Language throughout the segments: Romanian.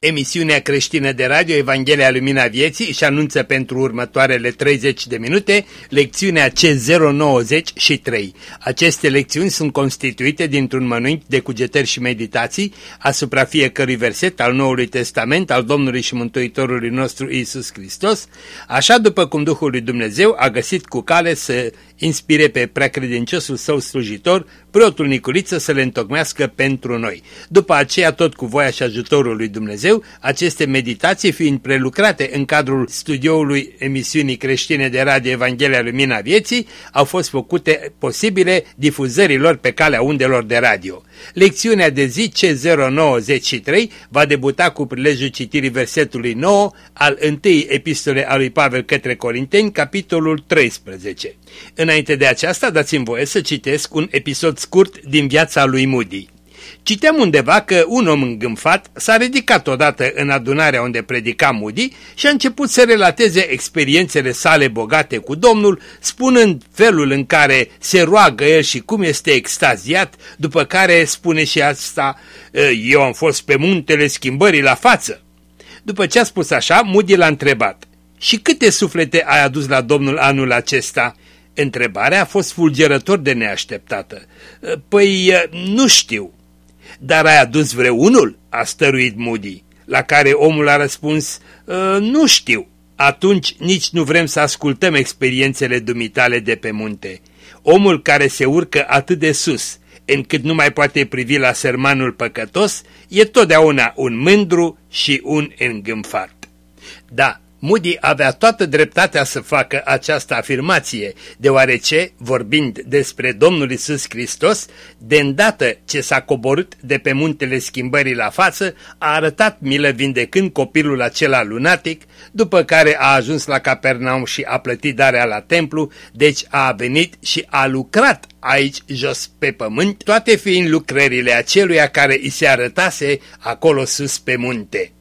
Emisiunea creștină de radio Evanghelia Lumina Vieții își anunță pentru următoarele 30 de minute lecțiunea C093. Aceste lecțiuni sunt constituite dintr-un mănânc de cugetări și meditații asupra fiecărui verset al Noului Testament al Domnului și Mântuitorului nostru Isus Hristos, așa după cum Duhul lui Dumnezeu a găsit cu cale să inspire pe preacredinciosul său slujitor, preotul Nicuriță, să le întocmească pentru noi. După aceea, tot cu voia și ajutorul lui Dumnezeu, aceste meditații fiind prelucrate în cadrul studioului emisiunii creștine de radio Evanghelia Lumina Vieții, au fost făcute posibile difuzărilor pe calea undelor de radio. Lecțiunea de zi C093 va debuta cu prilejul citirii versetului 9 al întâi epistole a lui Pavel către Corinteni, capitolul 13. Înainte de aceasta, dați-mi voie să citesc un episod scurt din viața lui Moody. Citeam undeva că un om îngânfat s-a ridicat odată în adunarea unde predica Moody și a început să relateze experiențele sale bogate cu Domnul, spunând felul în care se roagă el și cum este extaziat, după care spune și asta, eu am fost pe muntele schimbării la față. După ce a spus așa, Moody l-a întrebat, și câte suflete ai adus la Domnul anul acesta? Întrebarea a fost fulgerător de neașteptată. Păi, nu știu. Dar ai adus vreunul? a stăruit Moody, la care omul a răspuns, nu știu. Atunci nici nu vrem să ascultăm experiențele dumitale de pe munte. Omul care se urcă atât de sus, încât nu mai poate privi la sărmanul păcătos, e totdeauna un mândru și un îngânfat. Da, Moody avea toată dreptatea să facă această afirmație, deoarece, vorbind despre Domnul Isus Hristos, de îndată ce s-a coborât de pe muntele schimbării la față, a arătat milă vindecând copilul acela lunatic, după care a ajuns la Capernaum și a plătit darea la templu, deci a venit și a lucrat aici jos pe pământ, toate fiind lucrările aceluia care îi se arătase acolo sus pe munte.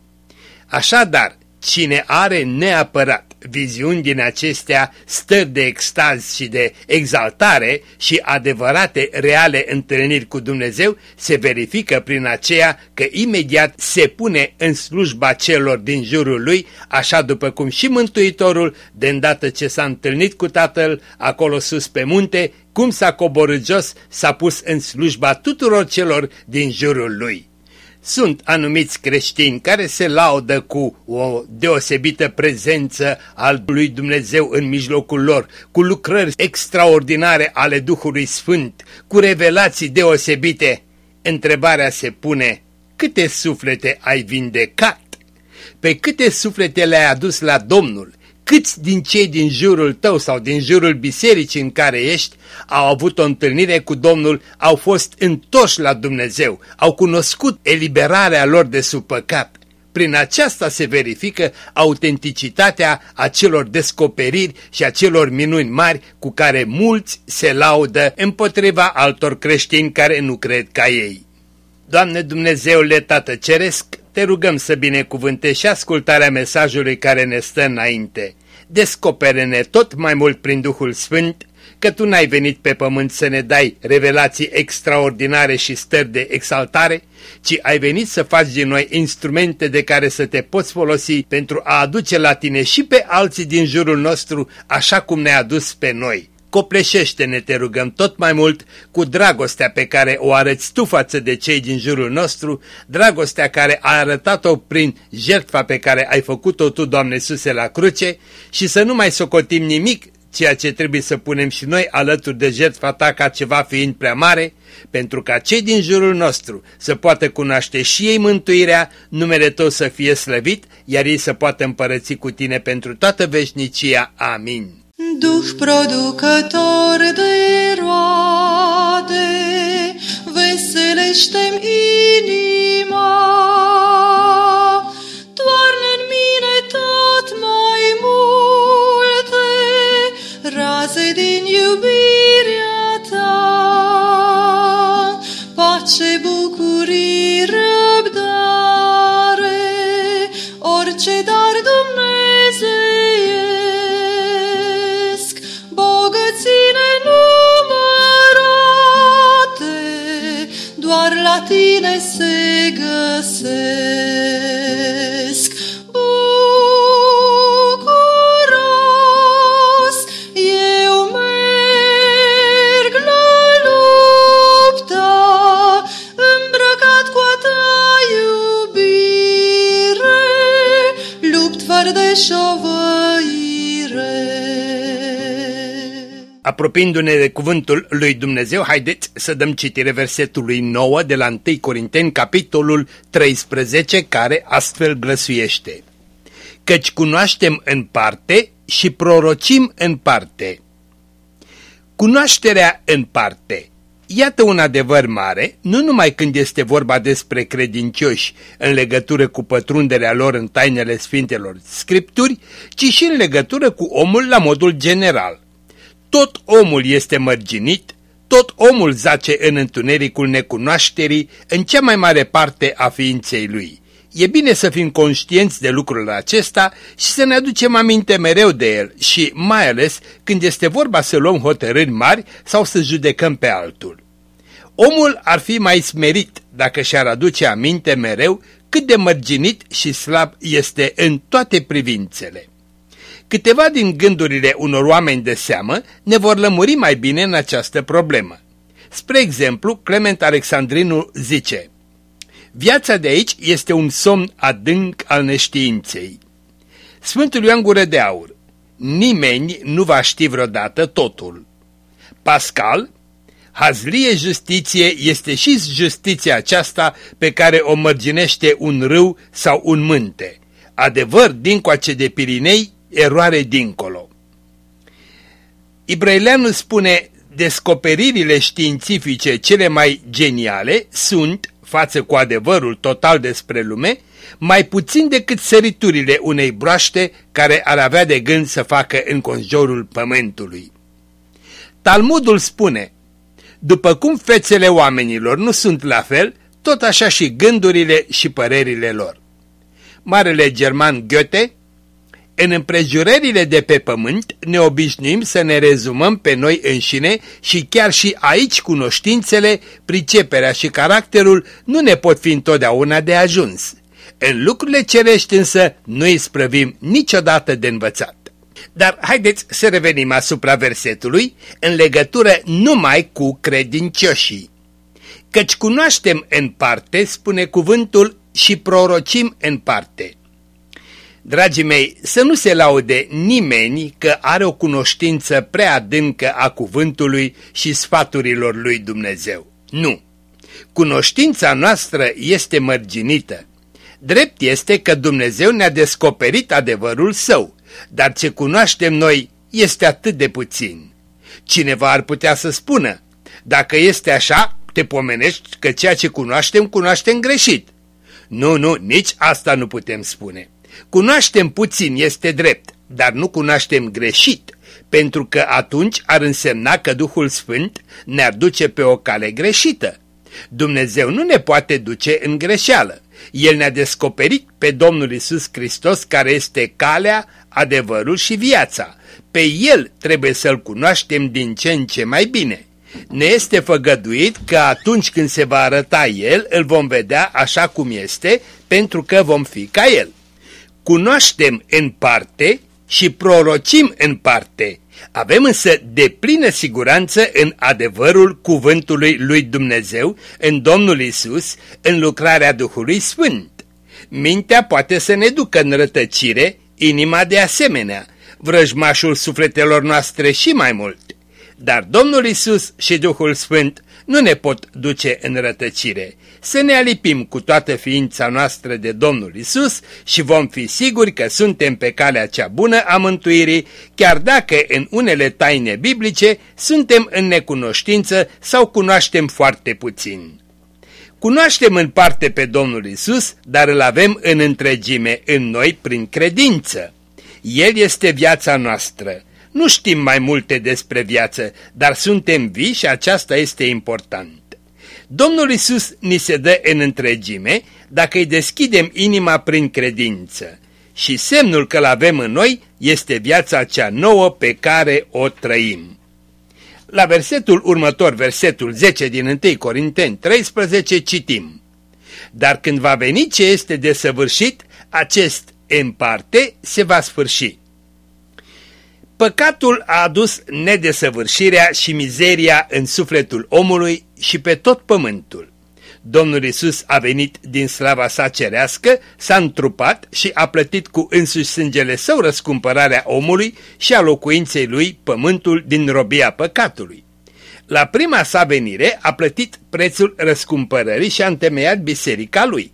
Așadar, Cine are neapărat viziuni din acestea stări de extaz și de exaltare și adevărate reale întâlniri cu Dumnezeu, se verifică prin aceea că imediat se pune în slujba celor din jurul lui, așa după cum și Mântuitorul, de îndată ce s-a întâlnit cu Tatăl acolo sus pe munte, cum s-a coborât jos, s-a pus în slujba tuturor celor din jurul lui. Sunt anumiți creștini care se laudă cu o deosebită prezență al lui Dumnezeu în mijlocul lor, cu lucrări extraordinare ale Duhului Sfânt, cu revelații deosebite. Întrebarea se pune, câte suflete ai vindecat? Pe câte suflete le-ai adus la Domnul? Câți din cei din jurul tău sau din jurul bisericii în care ești au avut o întâlnire cu Domnul, au fost întoși la Dumnezeu, au cunoscut eliberarea lor de sub păcat. Prin aceasta se verifică autenticitatea acelor descoperiri și acelor minuni mari cu care mulți se laudă împotriva altor creștini care nu cred ca ei. Doamne Dumnezeule Tată Ceresc, te rugăm să binecuvântești și ascultarea mesajului care ne stă înainte. Descopere-ne tot mai mult prin Duhul Sfânt că Tu n-ai venit pe pământ să ne dai revelații extraordinare și stări de exaltare, ci ai venit să faci din noi instrumente de care să te poți folosi pentru a aduce la Tine și pe alții din jurul nostru așa cum ne-ai adus pe noi copleșește-ne, te rugăm, tot mai mult cu dragostea pe care o arăți tu față de cei din jurul nostru, dragostea care a arătat-o prin jertfa pe care ai făcut-o tu, Doamne Iisuse, la cruce și să nu mai socotim nimic ceea ce trebuie să punem și noi alături de jertfa ta ca ceva fiind prea mare, pentru ca cei din jurul nostru să poată cunoaște și ei mântuirea, numele tău să fie slăvit, iar ei să poată împărăți cu tine pentru toată veșnicia. Amin. Duh producător de roade, veselește-mi inima. Toarnă în mine tot mai multe raze din iubirea ta. Pace, bucurii, Apropiindu-ne de cuvântul lui Dumnezeu, haideți să dăm citire versetului 9 de la 1 Corinteni, capitolul 13, care astfel glăsuiește. Căci cunoaștem în parte și prorocim în parte. Cunoașterea în parte. Iată un adevăr mare, nu numai când este vorba despre credincioși în legătură cu pătrunderea lor în tainele Sfintelor Scripturi, ci și în legătură cu omul la modul general. Tot omul este mărginit, tot omul zace în întunericul necunoașterii în cea mai mare parte a ființei lui. E bine să fim conștienți de lucrul acesta și să ne aducem aminte mereu de el și mai ales când este vorba să luăm hotărâri mari sau să judecăm pe altul. Omul ar fi mai smerit dacă și-ar aduce aminte mereu cât de mărginit și slab este în toate privințele. Câteva din gândurile unor oameni de seamă ne vor lămuri mai bine în această problemă. Spre exemplu, Clement Alexandrinu zice Viața de aici este un somn adânc al neștiinței. Sfântul Ioan Gură de Aur Nimeni nu va ști vreodată totul. Pascal Hazlie justiție este și justiția aceasta pe care o mărginește un râu sau un mânte. Adevăr dincoace de Pirinei, eroare dincolo. Ibraileanu spune, descoperirile științifice cele mai geniale sunt, față cu adevărul total despre lume, mai puțin decât săriturile unei broaște care ar avea de gând să facă în conjurul pământului. Talmudul spune, după cum fețele oamenilor nu sunt la fel, tot așa și gândurile și părerile lor. Marele german Goethe în împrejurările de pe pământ ne obișnuim să ne rezumăm pe noi înșine și chiar și aici cunoștințele, priceperea și caracterul nu ne pot fi întotdeauna de ajuns. În lucrurile cerești însă nu îi sprăvim niciodată de învățat. Dar haideți să revenim asupra versetului în legătură numai cu credincioșii. Căci cunoaștem în parte, spune cuvântul, și prorocim în parte. Dragii mei, să nu se laude nimeni că are o cunoștință prea adâncă a cuvântului și sfaturilor lui Dumnezeu. Nu. Cunoștința noastră este mărginită. Drept este că Dumnezeu ne-a descoperit adevărul său, dar ce cunoaștem noi este atât de puțin. Cineva ar putea să spună, dacă este așa, te pomenești că ceea ce cunoaștem, cunoaștem greșit. Nu, nu, nici asta nu putem spune. Cunoaștem puțin, este drept, dar nu cunoaștem greșit, pentru că atunci ar însemna că Duhul Sfânt ne-ar duce pe o cale greșită. Dumnezeu nu ne poate duce în greșeală. El ne-a descoperit pe Domnul Isus Hristos care este calea, adevărul și viața. Pe El trebuie să-L cunoaștem din ce în ce mai bine. Ne este făgăduit că atunci când se va arăta El, îl vom vedea așa cum este, pentru că vom fi ca El cunoaștem în parte și prorocim în parte. Avem însă de plină siguranță în adevărul cuvântului lui Dumnezeu, în Domnul Isus, în lucrarea Duhului Sfânt. Mintea poate să ne ducă în rătăcire, inima de asemenea, vrăjmașul sufletelor noastre și mai mult. Dar Domnul Isus și Duhul Sfânt nu ne pot duce în rătăcire. Să ne alipim cu toată ființa noastră de Domnul Isus și vom fi siguri că suntem pe calea cea bună a mântuirii, chiar dacă în unele taine biblice suntem în necunoștință sau cunoaștem foarte puțin. Cunoaștem în parte pe Domnul Isus, dar îl avem în întregime în noi prin credință. El este viața noastră. Nu știm mai multe despre viață, dar suntem vii și aceasta este important. Domnul Isus ni se dă în întregime dacă îi deschidem inima prin credință. Și semnul că-L avem în noi este viața cea nouă pe care o trăim. La versetul următor, versetul 10 din 1 Corinteni 13, citim. Dar când va veni ce este desăvârșit, acest în parte se va sfârși. Păcatul a adus nedesăvârșirea și mizeria în sufletul omului și pe tot pământul. Domnul Isus a venit din slava sa cerească, s-a întrupat și a plătit cu însuși sângele său răscumpărarea omului și a locuinței lui pământul din robia păcatului. La prima sa venire a plătit prețul răscumpărării și a întemeiat biserica lui.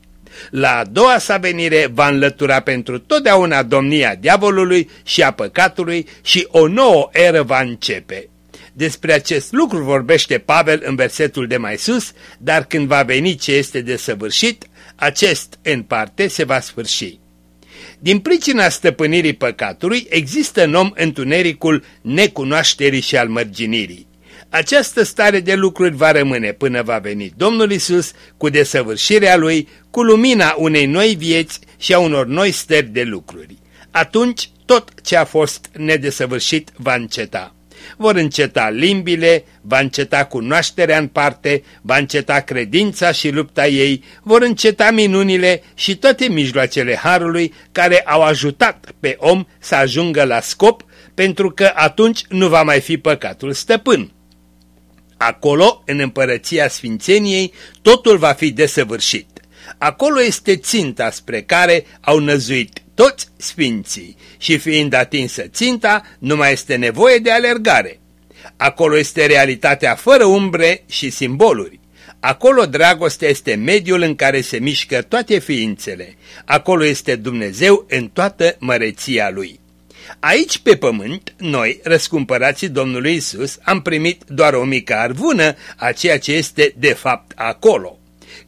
La a doua sa venire va înlătura pentru totdeauna domnia diavolului și a păcatului și o nouă eră va începe. Despre acest lucru vorbește Pavel în versetul de mai sus, dar când va veni ce este de săvârșit, acest în parte se va sfârși. Din pricina stăpânirii păcatului există în om întunericul necunoașterii și al mărginirii. Această stare de lucruri va rămâne până va veni Domnul Isus cu desăvârșirea Lui, cu lumina unei noi vieți și a unor noi stări de lucruri. Atunci tot ce a fost nedesăvârșit va înceta. Vor înceta limbile, va înceta cunoașterea în parte, va înceta credința și lupta ei, vor înceta minunile și toate mijloacele Harului care au ajutat pe om să ajungă la scop, pentru că atunci nu va mai fi păcatul stăpân. Acolo, în împărăția Sfințeniei, totul va fi desăvârșit. Acolo este ținta spre care au năzuit toți sfinții și fiind atinsă ținta, nu mai este nevoie de alergare. Acolo este realitatea fără umbre și simboluri. Acolo dragostea este mediul în care se mișcă toate ființele. Acolo este Dumnezeu în toată măreția Lui. Aici pe pământ, noi, răscumpărații Domnului Isus, am primit doar o mică arvună a ceea ce este de fapt acolo.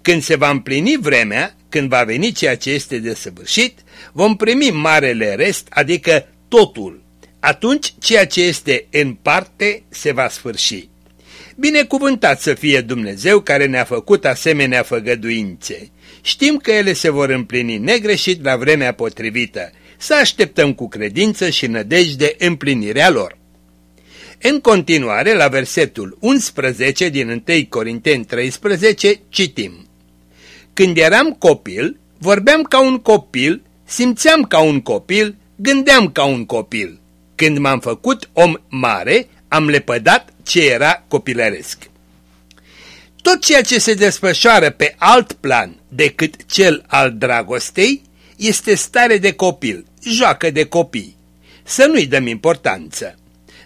Când se va împlini vremea, când va veni ceea ce este de săvârșit, vom primi marele rest, adică totul. Atunci ceea ce este în parte se va sfârși. Binecuvântat să fie Dumnezeu care ne-a făcut asemenea făgăduințe. Știm că ele se vor împlini negreșit la vremea potrivită să așteptăm cu credință și nădejde împlinirea lor. În continuare, la versetul 11 din 1 Corinteni 13, citim. Când eram copil, vorbeam ca un copil, simțeam ca un copil, gândeam ca un copil. Când m-am făcut om mare, am lepădat ce era copilăresc. Tot ceea ce se desfășoară pe alt plan decât cel al dragostei este stare de copil, joacă de copii. Să nu-i dăm importanță.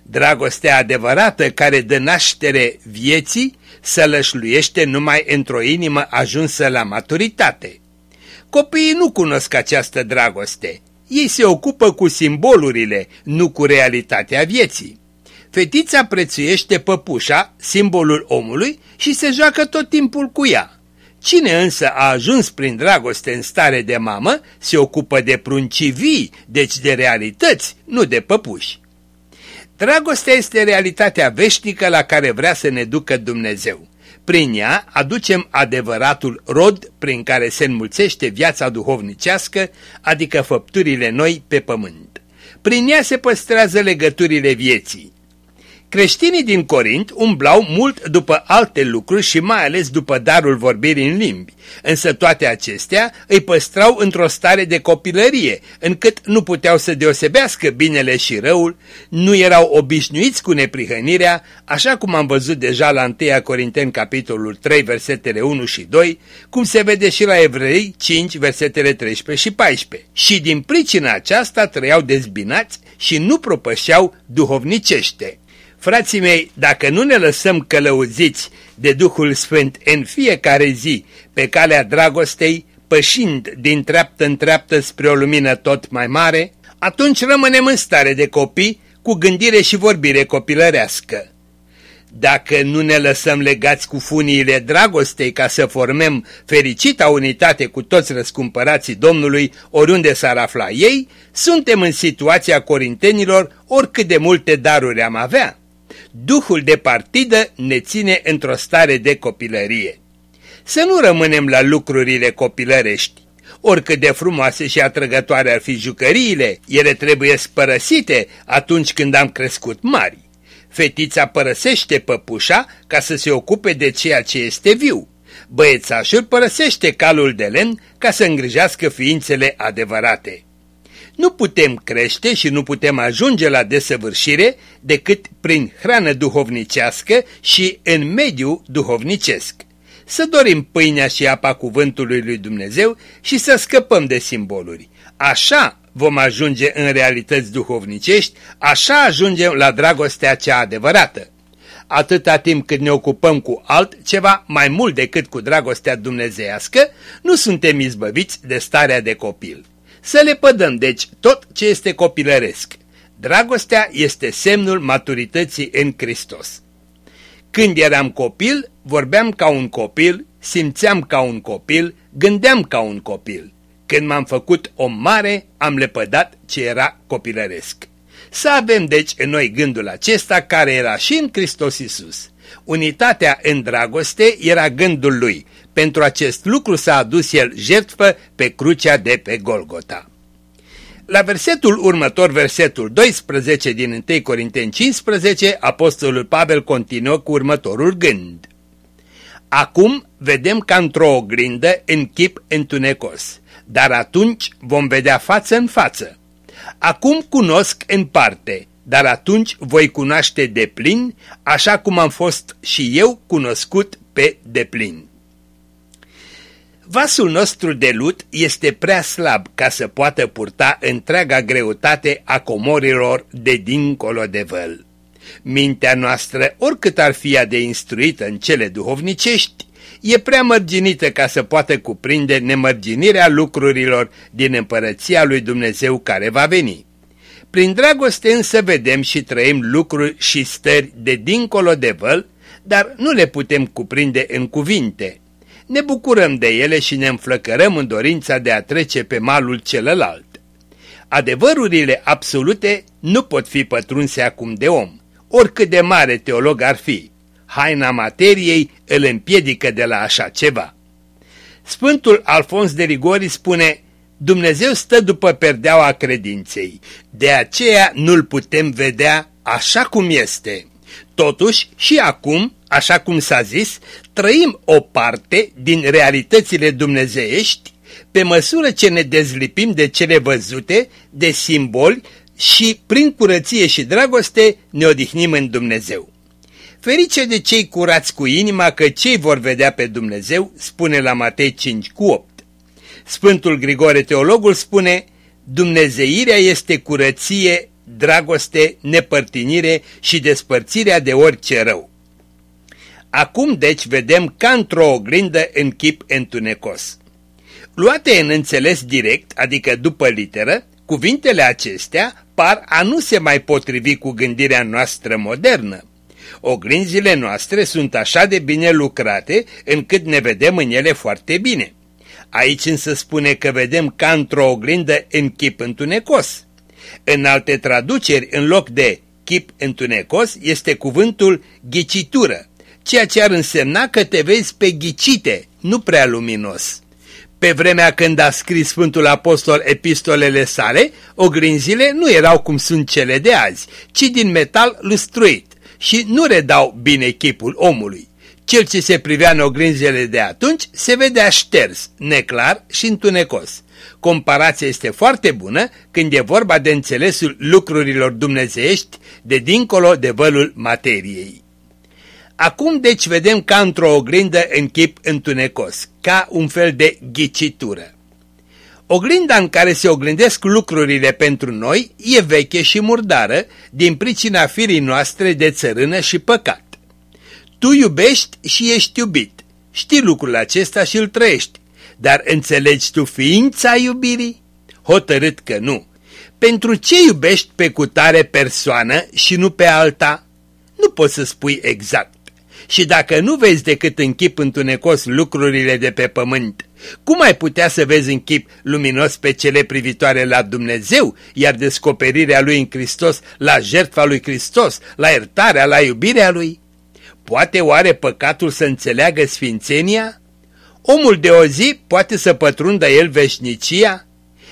Dragostea adevărată care dă naștere vieții să lășluiește numai într-o inimă ajunsă la maturitate. Copiii nu cunosc această dragoste. Ei se ocupă cu simbolurile, nu cu realitatea vieții. Fetița prețuiește păpușa, simbolul omului, și se joacă tot timpul cu ea. Cine însă a ajuns prin dragoste în stare de mamă, se ocupă de prunci vii, deci de realități, nu de păpuși. Dragostea este realitatea veșnică la care vrea să ne ducă Dumnezeu. Prin ea aducem adevăratul rod prin care se înmulțește viața duhovnicească, adică făpturile noi pe pământ. Prin ea se păstrează legăturile vieții. Creștinii din Corint umblau mult după alte lucruri și mai ales după darul vorbirii în limbi, însă toate acestea îi păstrau într-o stare de copilărie, încât nu puteau să deosebească binele și răul, nu erau obișnuiți cu neprihănirea, așa cum am văzut deja la 1 Corinteni capitolul 3 versetele 1 și 2, cum se vede și la Evrei 5 versetele 13 și 14. Și din pricina aceasta trăiau dezbinați și nu propășeau duhovnicește. Frații mei, dacă nu ne lăsăm călăuziți de Duhul Sfânt în fiecare zi pe calea dragostei, pășind din treaptă în treaptă spre o lumină tot mai mare, atunci rămânem în stare de copii cu gândire și vorbire copilărească. Dacă nu ne lăsăm legați cu funiile dragostei ca să formăm fericita unitate cu toți răscumpărații Domnului oriunde s-ar afla ei, suntem în situația corintenilor oricât de multe daruri am avea. Duhul de partidă ne ține într-o stare de copilărie. Să nu rămânem la lucrurile copilărești. Oricât de frumoase și atrăgătoare ar fi jucăriile, ele trebuie spărăsite atunci când am crescut mari. Fetița părăsește păpușa ca să se ocupe de ceea ce este viu. Băiețașul părăsește calul de lemn ca să îngrijească ființele adevărate. Nu putem crește și nu putem ajunge la desăvârșire decât prin hrană duhovnicească și în mediu duhovnicesc. Să dorim pâinea și apa cuvântului lui Dumnezeu și să scăpăm de simboluri. Așa vom ajunge în realități duhovnicești, așa ajungem la dragostea cea adevărată. Atâta timp cât ne ocupăm cu altceva mai mult decât cu dragostea dumnezeiască, nu suntem izbăviți de starea de copil. Să le pădăm, deci, tot ce este copilăresc. Dragostea este semnul maturității în Hristos. Când eram copil, vorbeam ca un copil, simțeam ca un copil, gândeam ca un copil. Când m-am făcut om mare, am lepădat ce era copilăresc. Să avem deci în noi gândul acesta care era și în Hristos Isus. Unitatea în dragoste era gândul lui. Pentru acest lucru s-a adus el jertfă pe crucea de pe Golgota. La versetul următor, versetul 12 din 1 Corinteni 15, apostolul Pavel continuă cu următorul gând. Acum vedem ca într-o oglindă în chip întunecos, dar atunci vom vedea față în față. Acum cunosc în parte, dar atunci voi cunoaște de plin, așa cum am fost și eu cunoscut pe deplin. Vasul nostru de lut este prea slab ca să poată purta întreaga greutate a comorilor de dincolo de văl. Mintea noastră, oricât ar fi ea de instruită în cele duhovnicești, e prea mărginită ca să poată cuprinde nemărginirea lucrurilor din împărăția lui Dumnezeu care va veni. Prin dragoste însă vedem și trăim lucruri și stări de dincolo de văl, dar nu le putem cuprinde în cuvinte. Ne bucurăm de ele și ne înflăcărăm în dorința de a trece pe malul celălalt. Adevărurile absolute nu pot fi pătrunse acum de om, oricât de mare teolog ar fi haina materiei îl împiedică de la așa ceva. Sfântul Alfons de Rigori spune, Dumnezeu stă după perdeaua credinței, de aceea nu-l putem vedea așa cum este. Totuși, și acum, așa cum s-a zis, trăim o parte din realitățile dumnezeiești pe măsură ce ne dezlipim de cele văzute, de simboli și prin curăție și dragoste ne odihnim în Dumnezeu. Ferice de cei curați cu inima că cei vor vedea pe Dumnezeu, spune la Matei 5 cu 8. Sfântul Grigore Teologul spune, Dumnezeirea este curăție, dragoste, nepărtinire și despărțirea de orice rău. Acum deci vedem ca într-o oglindă în chip întunecos. Luate în înțeles direct, adică după literă, cuvintele acestea par a nu se mai potrivi cu gândirea noastră modernă. Oglinzile noastre sunt așa de bine lucrate încât ne vedem în ele foarte bine. Aici însă spune că vedem ca într-o oglindă în chip întunecos. În alte traduceri, în loc de chip întunecos, este cuvântul ghicitură, ceea ce ar însemna că te vezi pe ghicite, nu prea luminos. Pe vremea când a scris Sfântul Apostol epistolele sale, oglinzile nu erau cum sunt cele de azi, ci din metal lustruit și nu redau bine chipul omului. Cel ce se privea în oglinzile de atunci se vedea șters, neclar și întunecos. Comparația este foarte bună când e vorba de înțelesul lucrurilor dumnezeiești de dincolo de vălul materiei. Acum deci vedem ca într-o oglindă în chip întunecos, ca un fel de ghicitură. Oglinda în care se oglindesc lucrurile pentru noi e veche și murdară din pricina firii noastre de țărână și păcat. Tu iubești și ești iubit. Știi lucrul acesta și îl trăiești. Dar înțelegi tu ființa iubirii? Hotărât că nu. Pentru ce iubești pe cutare persoană și nu pe alta? Nu poți să spui exact. Și dacă nu vezi decât în chip întunecos lucrurile de pe pământ, cum ai putea să vezi în chip luminos pe cele privitoare la Dumnezeu, iar descoperirea Lui în Hristos, la jertfa Lui Hristos, la iertarea, la iubirea Lui? Poate oare păcatul să înțeleagă sfințenia? Omul de o zi poate să pătrundă el veșnicia?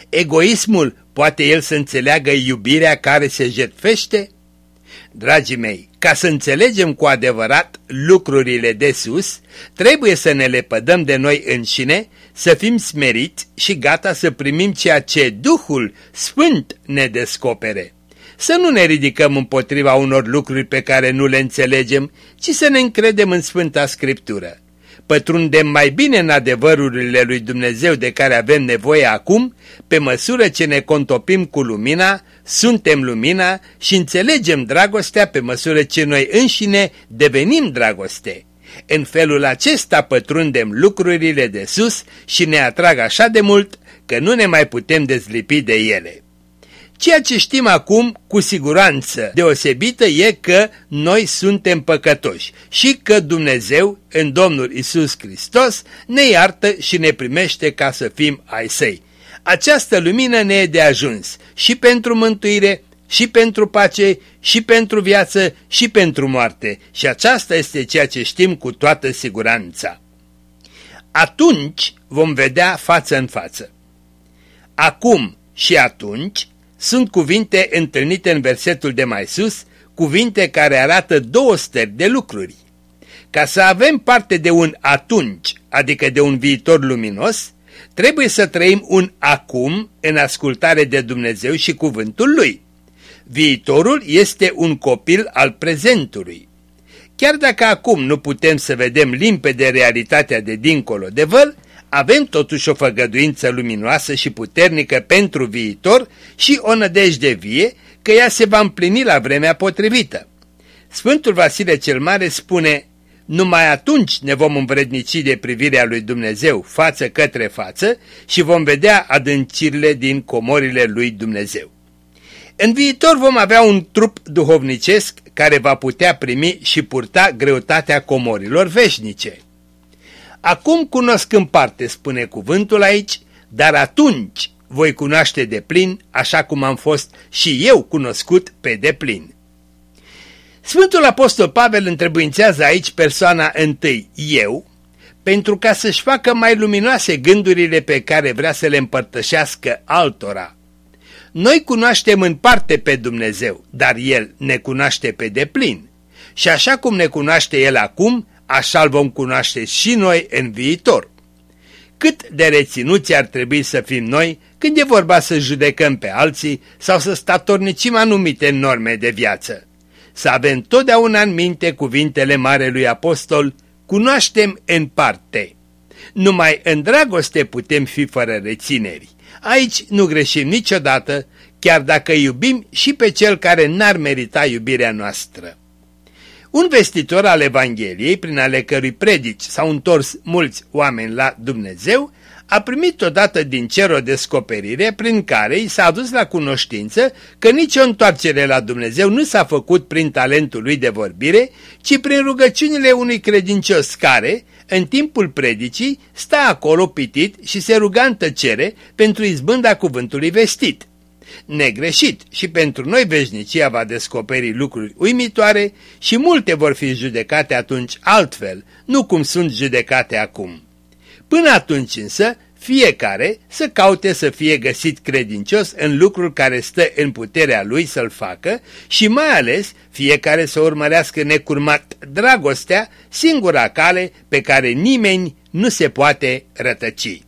Egoismul poate el să înțeleagă iubirea care se jertfește? Dragii mei, ca să înțelegem cu adevărat lucrurile de sus, trebuie să ne lepădăm de noi înșine, să fim smeriți și gata să primim ceea ce Duhul Sfânt ne descopere. Să nu ne ridicăm împotriva unor lucruri pe care nu le înțelegem, ci să ne încredem în Sfânta Scriptură. Pătrundem mai bine în adevărurile lui Dumnezeu de care avem nevoie acum, pe măsură ce ne contopim cu lumina, suntem lumina și înțelegem dragostea pe măsură ce noi înșine devenim dragoste. În felul acesta pătrundem lucrurile de sus și ne atrag așa de mult că nu ne mai putem dezlipi de ele. Ceea ce știm acum cu siguranță deosebită e că noi suntem păcătoși și că Dumnezeu, în Domnul Isus Hristos, ne iartă și ne primește ca să fim ai săi. Această lumină ne e de ajuns și pentru mântuire, și pentru pace, și pentru viață, și pentru moarte. Și aceasta este ceea ce știm cu toată siguranța. Atunci vom vedea față în față. Acum și atunci sunt cuvinte întâlnite în versetul de mai sus, cuvinte care arată două stări de lucruri. Ca să avem parte de un atunci, adică de un viitor luminos, trebuie să trăim un acum în ascultare de Dumnezeu și cuvântul Lui. Viitorul este un copil al prezentului. Chiar dacă acum nu putem să vedem limpede realitatea de dincolo de văl, avem totuși o făgăduință luminoasă și puternică pentru viitor și o nădejde vie că ea se va împlini la vremea potrivită. Sfântul Vasile cel Mare spune, numai atunci ne vom învrednici de privirea lui Dumnezeu față către față și vom vedea adâncirile din comorile lui Dumnezeu. În viitor vom avea un trup duhovnicesc care va putea primi și purta greutatea comorilor veșnice. Acum cunosc în parte, spune cuvântul aici, dar atunci voi cunoaște de plin, așa cum am fost și eu cunoscut pe deplin. Sfântul Apostol Pavel întrebuințează aici persoana întâi, eu, pentru ca să-și facă mai luminoase gândurile pe care vrea să le împărtășească altora. Noi cunoaștem în parte pe Dumnezeu, dar El ne cunoaște pe deplin. Și așa cum ne cunoaște El acum, așa-l vom cunoaște și noi în viitor. Cât de reținuți ar trebui să fim noi când e vorba să judecăm pe alții sau să statornicim anumite norme de viață. Să avem totdeauna în minte cuvintele Marelui Apostol, cunoaștem în parte. Numai în dragoste putem fi fără rețineri. Aici nu greșim niciodată, chiar dacă iubim și pe cel care n-ar merita iubirea noastră. Un vestitor al Evangheliei, prin ale cărui predici s-au întors mulți oameni la Dumnezeu, a primit odată din cer o descoperire prin care i s-a adus la cunoștință că nicio întoarcere la Dumnezeu nu s-a făcut prin talentul lui de vorbire, ci prin rugăciunile unui credincios care, în timpul predicii, sta acolo pitit și se ruga în tăcere pentru izbânda cuvântului vestit negreșit și pentru noi veșnicia va descoperi lucruri uimitoare și multe vor fi judecate atunci altfel, nu cum sunt judecate acum. Până atunci însă, fiecare să caute să fie găsit credincios în lucrul care stă în puterea lui să-l facă și mai ales fiecare să urmărească necurmat dragostea, singura cale pe care nimeni nu se poate rătăci.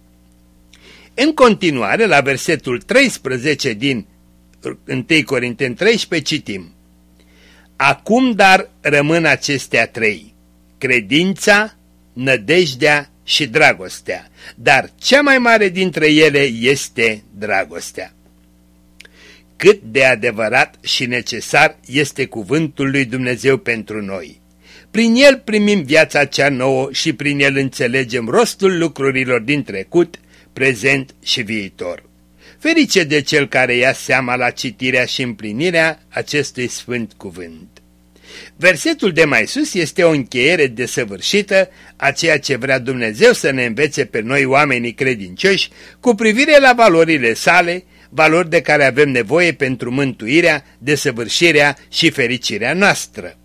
În continuare, la versetul 13 din 1 Corinteni 13 citim Acum dar rămân acestea trei, credința, nădejdea și dragostea, dar cea mai mare dintre ele este dragostea. Cât de adevărat și necesar este cuvântul lui Dumnezeu pentru noi. Prin el primim viața cea nouă și prin el înțelegem rostul lucrurilor din trecut, prezent și viitor. Ferice de cel care ia seama la citirea și împlinirea acestui sfânt cuvânt. Versetul de mai sus este o încheiere desăvârșită a ceea ce vrea Dumnezeu să ne învețe pe noi oamenii credincioși cu privire la valorile sale, valori de care avem nevoie pentru mântuirea, desăvârșirea și fericirea noastră.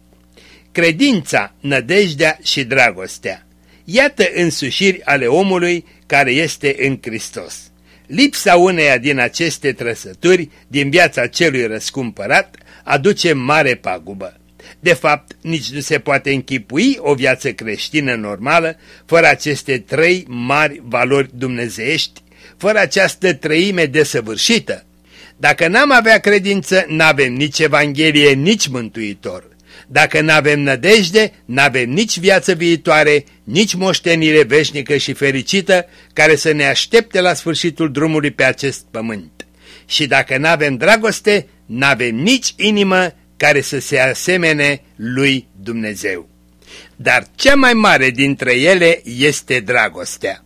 Credința, nădejdea și dragostea. Iată însușiri ale omului care este în Hristos. Lipsa uneia din aceste trăsături din viața celui răscumpărat aduce mare pagubă. De fapt, nici nu se poate închipui o viață creștină normală fără aceste trei mari valori dumnezeiești, fără această trăime desăvârșită. Dacă n-am avea credință, n-avem nici Evanghelie, nici Mântuitor. Dacă n-avem nădejde, n-avem nici viață viitoare, nici moștenire veșnică și fericită care să ne aștepte la sfârșitul drumului pe acest pământ. Și dacă n-avem dragoste, n-avem nici inimă care să se asemene lui Dumnezeu. Dar cea mai mare dintre ele este dragostea.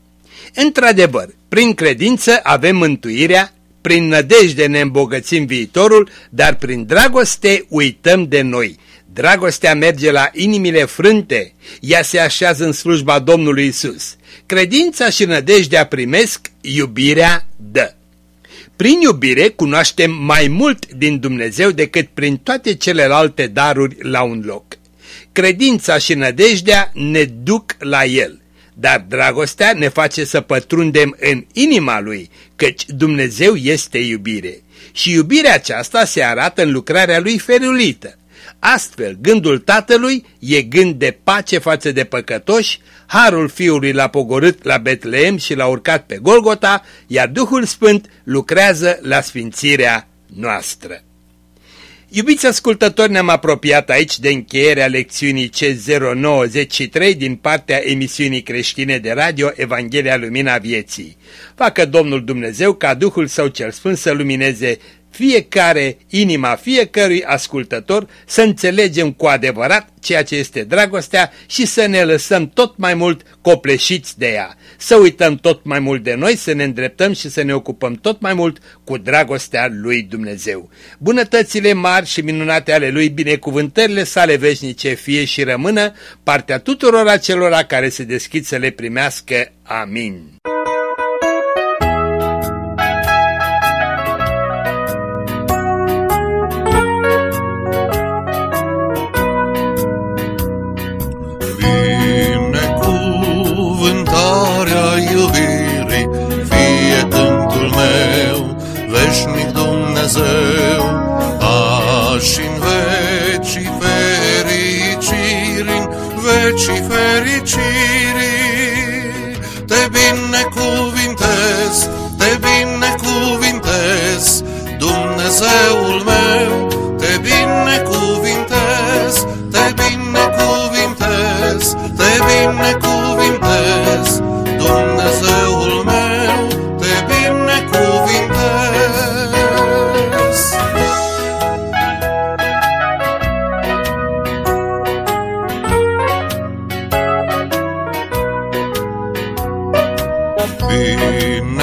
Într-adevăr, prin credință avem mântuirea, prin nădejde ne îmbogățim viitorul, dar prin dragoste uităm de noi. Dragostea merge la inimile frânte, ea se așează în slujba Domnului Isus. Credința și nădejdea primesc, iubirea dă. Prin iubire cunoaștem mai mult din Dumnezeu decât prin toate celelalte daruri la un loc. Credința și nădejdea ne duc la El, dar dragostea ne face să pătrundem în inima Lui, căci Dumnezeu este iubire. Și iubirea aceasta se arată în lucrarea Lui ferulită. Astfel, gândul Tatălui e gând de pace față de păcătoși, Harul Fiului l-a pogorât la Betleem și l-a urcat pe Golgota, iar Duhul Sfânt lucrează la sfințirea noastră. Iubiți ascultători, ne-am apropiat aici de încheierea lecțiunii C093 din partea emisiunii creștine de radio Evanghelia Lumina Vieții. Facă Domnul Dumnezeu ca Duhul Său cel Sfânt să lumineze fiecare inima fiecărui ascultător să înțelegem cu adevărat ceea ce este dragostea și să ne lăsăm tot mai mult copleșiți de ea, să uităm tot mai mult de noi, să ne îndreptăm și să ne ocupăm tot mai mult cu dragostea lui Dumnezeu. Bunătățile mari și minunate ale lui, binecuvântările sale veșnice fie și rămână partea tuturor acelora care se deschid să le primească. Amin. Vecii fericiri. Te binecuvintez, te binecuvintez, Dumnezeul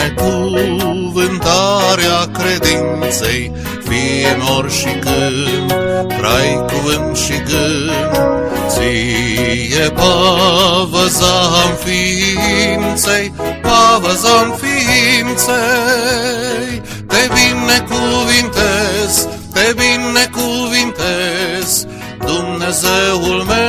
Binecuvântarea credinței, fie nor și când, trai cuvânt și gând, ție pavăza-n ființei, pavăza-n ființei, te binecuvintez, te binecuvintez, Dumnezeul meu,